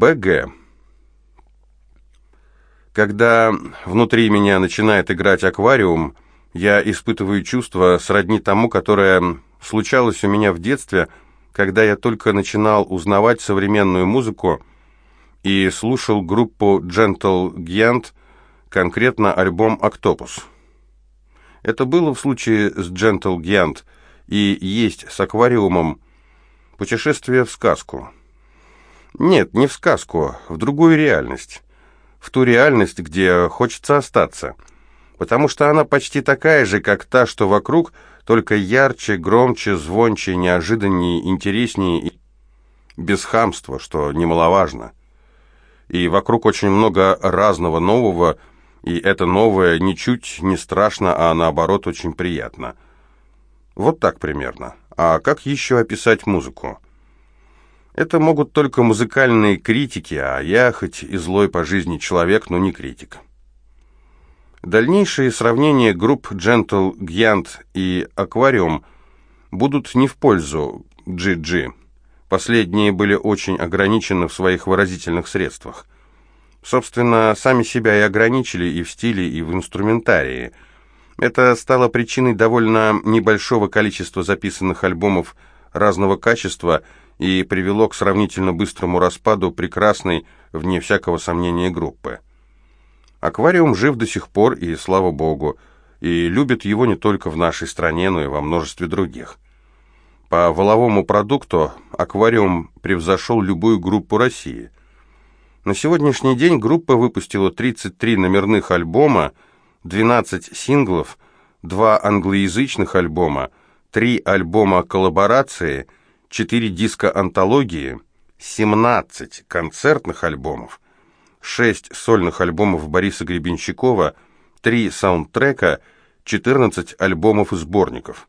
БГ. Когда внутри меня начинает играть аквариум, я испытываю чувство сродни тому, которое случалось у меня в детстве, когда я только начинал узнавать современную музыку и слушал группу Gentle Giant, конкретно альбом «Octopus». Это было в случае с Gentle Giant и есть с аквариумом путешествие в сказку. Нет, не в сказку, в другую реальность. В ту реальность, где хочется остаться. Потому что она почти такая же, как та, что вокруг, только ярче, громче, звонче, неожиданнее, интереснее и без хамства, что немаловажно. И вокруг очень много разного нового, и это новое ничуть не страшно, а наоборот очень приятно. Вот так примерно. А как еще описать музыку? Это могут только музыкальные критики, а я хоть и злой по жизни человек, но не критик. Дальнейшие сравнения групп Gentle Giant и Aquarium будут не в пользу GG. Последние были очень ограничены в своих выразительных средствах. Собственно, сами себя и ограничили и в стиле, и в инструментарии. Это стало причиной довольно небольшого количества записанных альбомов разного качества и привело к сравнительно быстрому распаду прекрасной, вне всякого сомнения, группы. Аквариум жив до сих пор, и слава богу, и любят его не только в нашей стране, но и во множестве других. По воловому продукту аквариум превзошел любую группу России. На сегодняшний день группа выпустила 33 номерных альбома, 12 синглов, 2 англоязычных альбома, 3 альбома коллаборации – 4 диска антологии, 17 концертных альбомов, 6 сольных альбомов Бориса Гребенщикова, 3 саундтрека, 14 альбомов и сборников.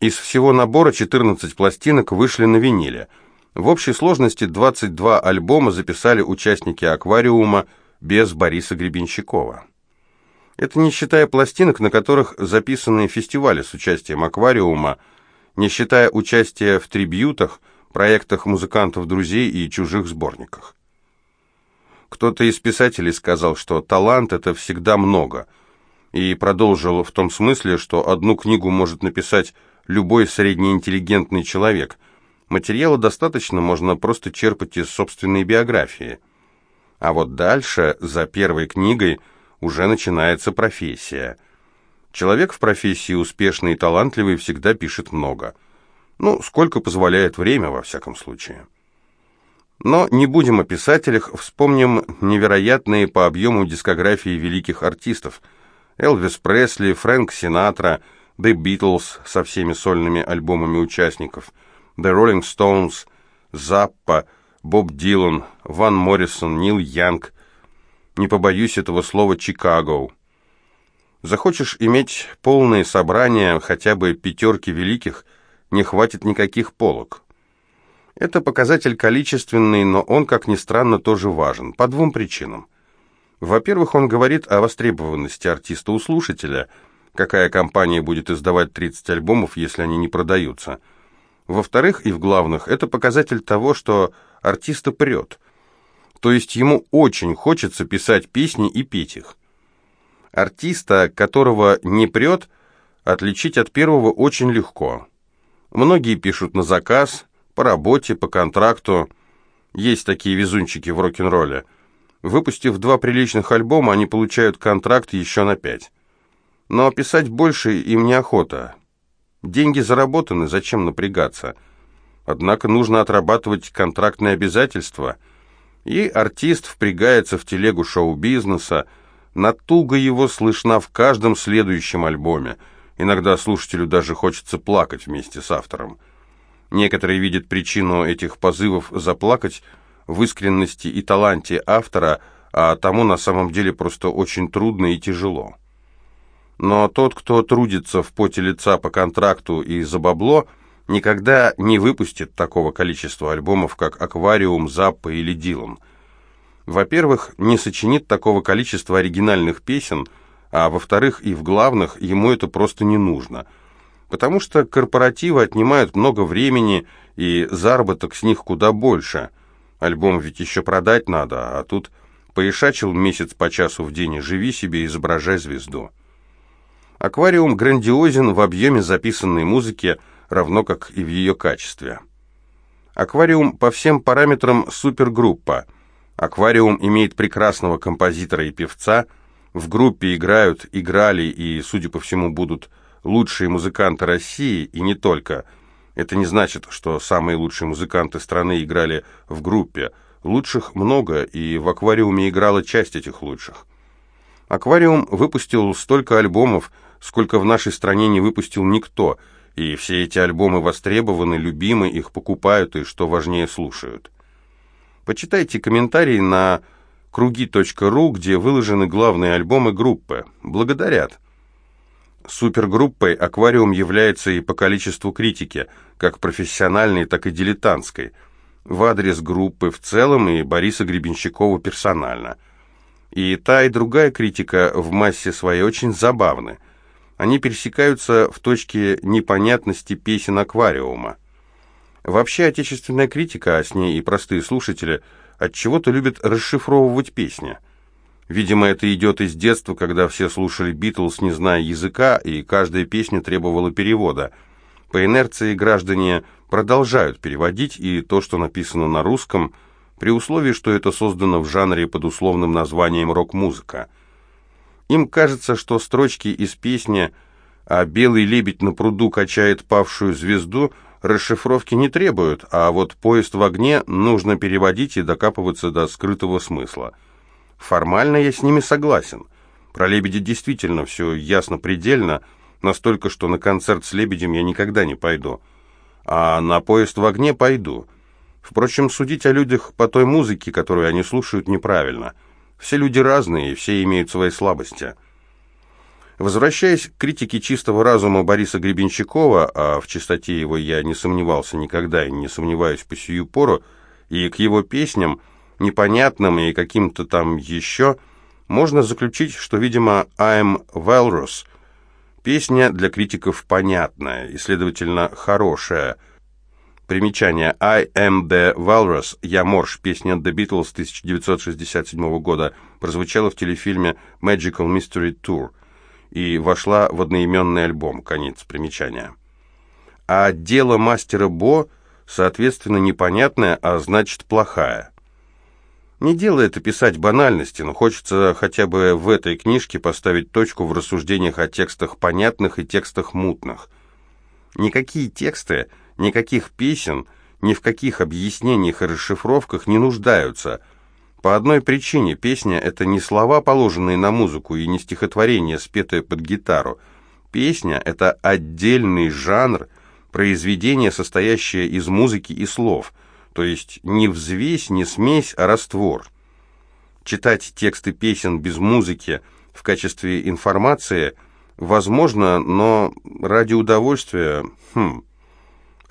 Из всего набора 14 пластинок вышли на виниле. В общей сложности 22 альбома записали участники «Аквариума» без Бориса Гребенщикова. Это не считая пластинок, на которых записаны фестивали с участием «Аквариума», не считая участия в трибьютах, проектах музыкантов-друзей и чужих сборниках. Кто-то из писателей сказал, что талант — это всегда много, и продолжил в том смысле, что одну книгу может написать любой среднеинтеллигентный человек. Материала достаточно, можно просто черпать из собственной биографии. А вот дальше, за первой книгой, уже начинается профессия — Человек в профессии успешный и талантливый всегда пишет много. Ну, сколько позволяет время, во всяком случае. Но не будем о писателях, вспомним невероятные по объему дискографии великих артистов. Элвис Пресли, Фрэнк Синатра, The Beatles со всеми сольными альбомами участников, The Rolling Stones, Заппа, Боб Дилан, Ван Моррисон, Нил Янг. Не побоюсь этого слова «Чикаго». Захочешь иметь полное собрание хотя бы пятерки великих, не хватит никаких полок. Это показатель количественный, но он, как ни странно, тоже важен, по двум причинам. Во-первых, он говорит о востребованности артиста у слушателя, какая компания будет издавать 30 альбомов, если они не продаются. Во-вторых, и в главных, это показатель того, что артиста прет. То есть ему очень хочется писать песни и петь их. Артиста, которого не прет, отличить от первого очень легко. Многие пишут на заказ, по работе, по контракту. Есть такие везунчики в рок-н-ролле. Выпустив два приличных альбома, они получают контракт еще на пять. Но писать больше им неохота. Деньги заработаны, зачем напрягаться? Однако нужно отрабатывать контрактные обязательства. И артист впрягается в телегу шоу-бизнеса, Натуга его слышна в каждом следующем альбоме. Иногда слушателю даже хочется плакать вместе с автором. Некоторые видят причину этих позывов заплакать в искренности и таланте автора, а тому на самом деле просто очень трудно и тяжело. Но тот, кто трудится в поте лица по контракту и за бабло, никогда не выпустит такого количества альбомов, как «Аквариум», «Заппа» или «Дилан». Во-первых, не сочинит такого количества оригинальных песен, а во-вторых, и в главных, ему это просто не нужно. Потому что корпоративы отнимают много времени, и заработок с них куда больше. Альбом ведь еще продать надо, а тут поишачил месяц по часу в день живи себе, изображай звезду. Аквариум грандиозен в объеме записанной музыки, равно как и в ее качестве. Аквариум по всем параметрам супергруппа. Аквариум имеет прекрасного композитора и певца. В группе играют, играли и, судя по всему, будут лучшие музыканты России, и не только. Это не значит, что самые лучшие музыканты страны играли в группе. Лучших много, и в «Аквариуме» играла часть этих лучших. «Аквариум» выпустил столько альбомов, сколько в нашей стране не выпустил никто, и все эти альбомы востребованы, любимы, их покупают и, что важнее, слушают. Почитайте комментарии на круги.ру, где выложены главные альбомы группы. Благодарят. Супергруппой «Аквариум» является и по количеству критики, как профессиональной, так и дилетантской, в адрес группы в целом и Бориса Гребенщикова персонально. И та, и другая критика в массе своей очень забавны – они пересекаются в точке непонятности песен аквариума. Вообще, отечественная критика, а с ней и простые слушатели, от чего то любят расшифровывать песни. Видимо, это идет из детства, когда все слушали Битлз, не зная языка, и каждая песня требовала перевода. По инерции граждане продолжают переводить и то, что написано на русском, при условии, что это создано в жанре под условным названием рок-музыка – им кажется, что строчки из песни «А белый лебедь на пруду качает павшую звезду» расшифровки не требуют, а вот «Поезд в огне» нужно переводить и докапываться до скрытого смысла. Формально я с ними согласен. Про лебедя действительно все ясно предельно, настолько, что на концерт с лебедем я никогда не пойду. А на «Поезд в огне» пойду. Впрочем, судить о людях по той музыке, которую они слушают, неправильно – все люди разные, все имеют свои слабости. Возвращаясь к критике чистого разума Бориса Гребенщикова, а в чистоте его я не сомневался никогда и не сомневаюсь по сию пору, и к его песням, непонятным и каким-то там еще, можно заключить, что, видимо, «I'm Walrus» песня для критиков понятная и, следовательно, хорошая – Примечание. I am the Walrus. Я Морж. Песня The Beatles 1967 года прозвучала в телефильме Magical Mystery Tour и вошла в одноименный альбом. Конец примечания. А дело мастера Бо, соответственно, непонятное, а значит плохая. Не дело это писать банальности, но хочется хотя бы в этой книжке поставить точку в рассуждениях о текстах понятных и текстах мутных. Никакие тексты никаких песен, ни в каких объяснениях и расшифровках не нуждаются. По одной причине песня — это не слова, положенные на музыку, и не стихотворение, спетое под гитару. Песня — это отдельный жанр, произведение, состоящее из музыки и слов, то есть не взвесь, не смесь, а раствор. Читать тексты песен без музыки в качестве информации возможно, но ради удовольствия, хм...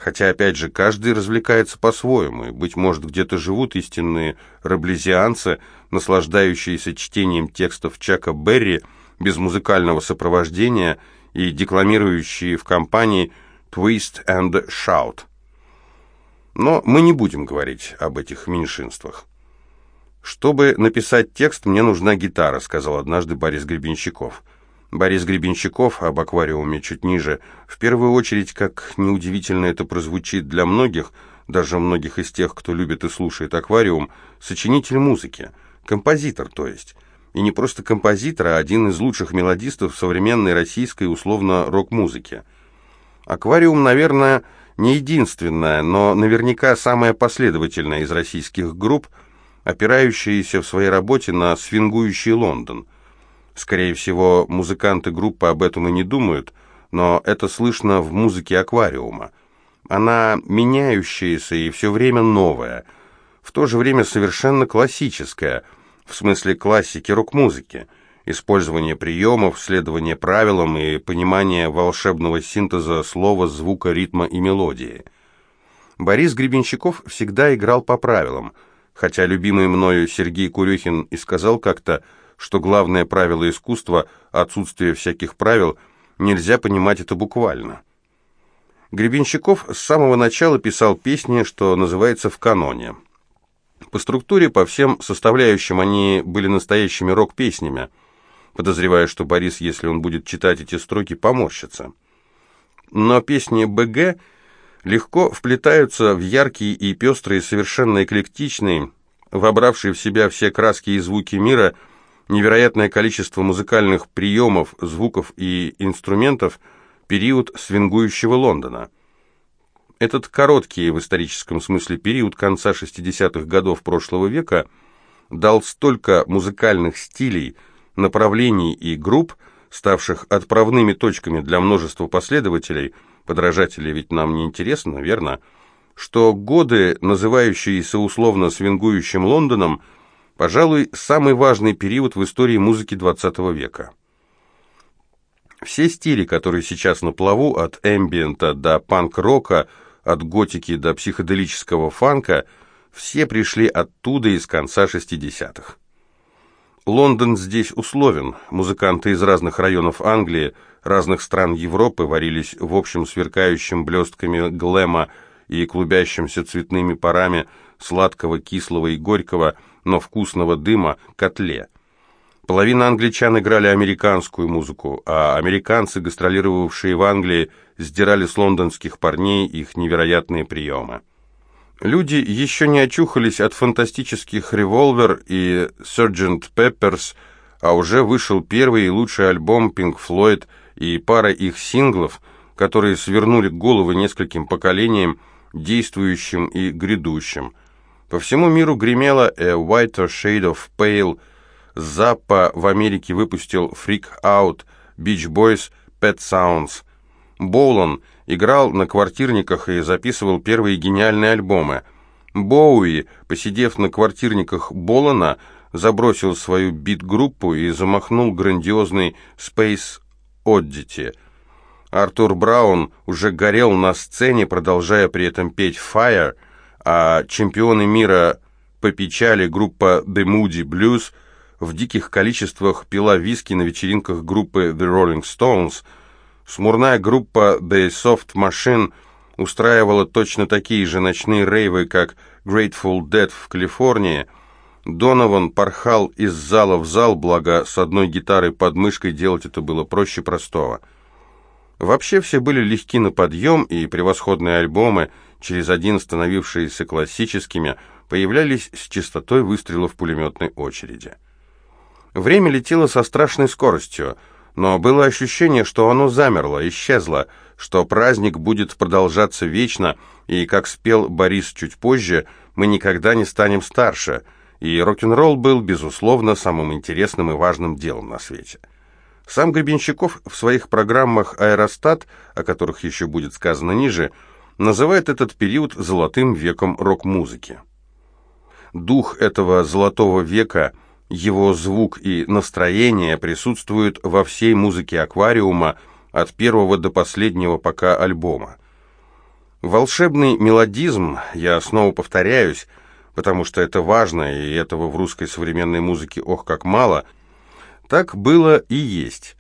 Хотя, опять же, каждый развлекается по-своему, и, быть может, где-то живут истинные раблезианцы, наслаждающиеся чтением текстов Чака Берри без музыкального сопровождения и декламирующие в компании «Twist and Shout». Но мы не будем говорить об этих меньшинствах. «Чтобы написать текст, мне нужна гитара», — сказал однажды Борис Гребенщиков. Борис Гребенщиков об аквариуме чуть ниже. В первую очередь, как неудивительно это прозвучит для многих, даже многих из тех, кто любит и слушает аквариум, сочинитель музыки, композитор, то есть. И не просто композитор, а один из лучших мелодистов современной российской условно рок-музыки. Аквариум, наверное, не единственная, но наверняка самая последовательная из российских групп, опирающаяся в своей работе на свингующий Лондон – Скорее всего, музыканты группы об этом и не думают, но это слышно в музыке аквариума. Она меняющаяся и все время новая, в то же время совершенно классическая, в смысле классики рок-музыки, использование приемов, следование правилам и понимание волшебного синтеза слова, звука, ритма и мелодии. Борис Гребенщиков всегда играл по правилам, хотя любимый мною Сергей Курюхин и сказал как-то – что главное правило искусства – отсутствие всяких правил, нельзя понимать это буквально. Гребенщиков с самого начала писал песни, что называется, в каноне. По структуре, по всем составляющим они были настоящими рок-песнями. Подозреваю, что Борис, если он будет читать эти строки, поморщится. Но песни БГ легко вплетаются в яркие и пестрые, совершенно эклектичные, вобравшие в себя все краски и звуки мира, невероятное количество музыкальных приемов, звуков и инструментов, период свингующего Лондона. Этот короткий в историческом смысле период конца 60-х годов прошлого века дал столько музыкальных стилей, направлений и групп, ставших отправными точками для множества последователей, подражателей ведь нам не интересно, верно? Что годы, называющиеся условно свингующим Лондоном, пожалуй, самый важный период в истории музыки XX века. Все стили, которые сейчас на плаву, от эмбиента до панк-рока, от готики до психоделического фанка, все пришли оттуда из конца 60-х. Лондон здесь условен. Музыканты из разных районов Англии, разных стран Европы варились в общем сверкающем блестками глэма и клубящимся цветными парами сладкого, кислого и горького, но вкусного дыма котле. Половина англичан играли американскую музыку, а американцы, гастролировавшие в Англии, сдирали с лондонских парней их невероятные приемы. Люди еще не очухались от фантастических «Револвер» и «Sgt. Пепперс», а уже вышел первый и лучший альбом Pink Floyd и пара их синглов, которые свернули головы нескольким поколениям, действующим и грядущим. По всему миру гремело «A Whiter Shade of Pale», Заппа в Америке выпустил «Freak Out», «Beach Boys», «Pet Sounds». Боулан играл на квартирниках и записывал первые гениальные альбомы. Боуи, посидев на квартирниках Болана, забросил свою бит-группу и замахнул грандиозный Space Oddity. Артур Браун уже горел на сцене, продолжая при этом петь «Fire», а чемпионы мира по печали группа The Moody Blues в диких количествах пила виски на вечеринках группы The Rolling Stones – Смурная группа The Soft Machine устраивала точно такие же ночные рейвы, как Grateful Dead в Калифорнии. Донован порхал из зала в зал, благо с одной гитарой под мышкой делать это было проще простого. Вообще все были легки на подъем, и превосходные альбомы, через один становившиеся классическими, появлялись с частотой выстрелов пулеметной очереди. Время летело со страшной скоростью – но было ощущение, что оно замерло, исчезло, что праздник будет продолжаться вечно, и, как спел Борис чуть позже, мы никогда не станем старше, и рок-н-ролл был, безусловно, самым интересным и важным делом на свете. Сам Гребенщиков в своих программах «Аэростат», о которых еще будет сказано ниже, называет этот период «золотым веком рок-музыки». Дух этого «золотого века» – его звук и настроение присутствуют во всей музыке аквариума от первого до последнего пока альбома. Волшебный мелодизм, я снова повторяюсь, потому что это важно, и этого в русской современной музыке ох как мало, так было и есть.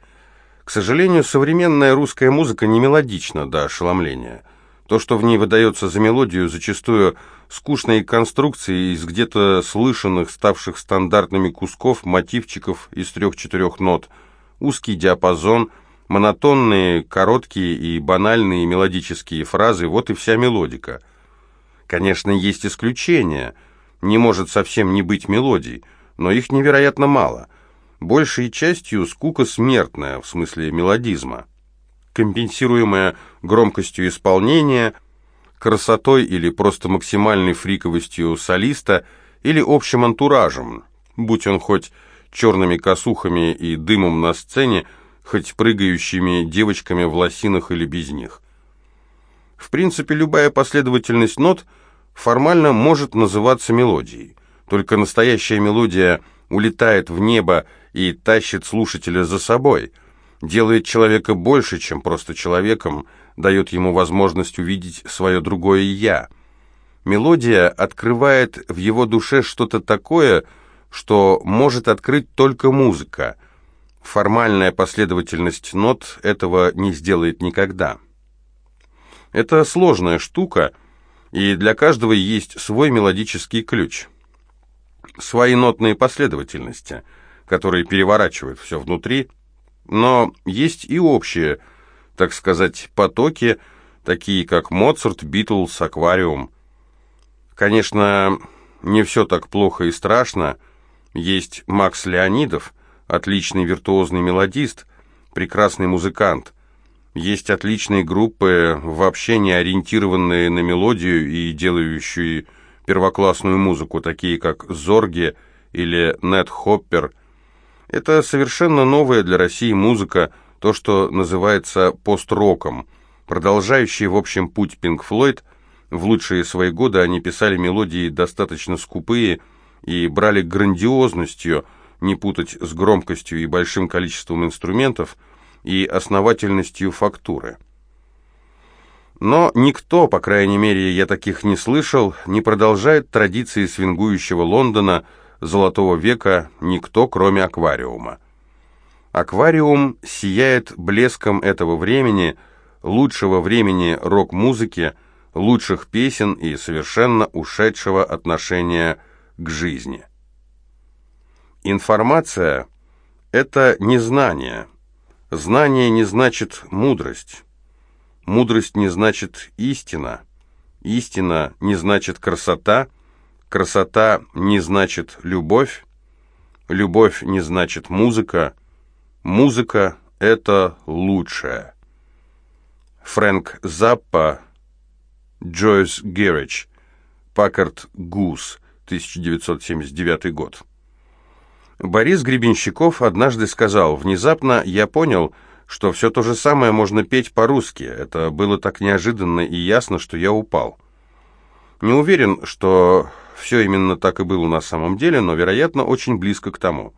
К сожалению, современная русская музыка не мелодична до ошеломления. То, что в ней выдается за мелодию, зачастую скучные конструкции из где-то слышанных, ставших стандартными кусков, мотивчиков из трех-четырех нот, узкий диапазон, монотонные, короткие и банальные мелодические фразы, вот и вся мелодика. Конечно, есть исключения, не может совсем не быть мелодий, но их невероятно мало. Большей частью скука смертная, в смысле мелодизма компенсируемая громкостью исполнения, красотой или просто максимальной фриковостью солиста или общим антуражем, будь он хоть черными косухами и дымом на сцене, хоть прыгающими девочками в лосинах или без них. В принципе, любая последовательность нот формально может называться мелодией, только настоящая мелодия улетает в небо и тащит слушателя за собой – делает человека больше, чем просто человеком, дает ему возможность увидеть свое другое «я». Мелодия открывает в его душе что-то такое, что может открыть только музыка. Формальная последовательность нот этого не сделает никогда. Это сложная штука, и для каждого есть свой мелодический ключ. свои нотные последовательности, которые переворачивают все внутри, но есть и общие, так сказать, потоки, такие как Моцарт, Битлз, Аквариум. Конечно, не все так плохо и страшно. Есть Макс Леонидов, отличный виртуозный мелодист, прекрасный музыкант. Есть отличные группы, вообще не ориентированные на мелодию и делающие первоклассную музыку, такие как «Зорги» или «Нет Хоппер». Это совершенно новая для России музыка, то, что называется пост-роком, продолжающий, в общем, путь Пинк Флойд. В лучшие свои годы они писали мелодии достаточно скупые и брали грандиозностью, не путать с громкостью и большим количеством инструментов, и основательностью фактуры. Но никто, по крайней мере, я таких не слышал, не продолжает традиции свингующего Лондона Золотого века, никто, кроме аквариума. Аквариум сияет блеском этого времени, лучшего времени рок-музыки, лучших песен и совершенно ушедшего отношения к жизни. Информация – это не знание. Знание не значит мудрость. Мудрость не значит истина. Истина не значит красота. Красота не значит любовь. Любовь не значит музыка. Музыка – это лучшее. Фрэнк Заппа, Джойс Герридж, Паккарт Гус, 1979 год. Борис Гребенщиков однажды сказал, «Внезапно я понял, что все то же самое можно петь по-русски. Это было так неожиданно и ясно, что я упал. Не уверен, что все именно так и было на самом деле, но, вероятно, очень близко к тому.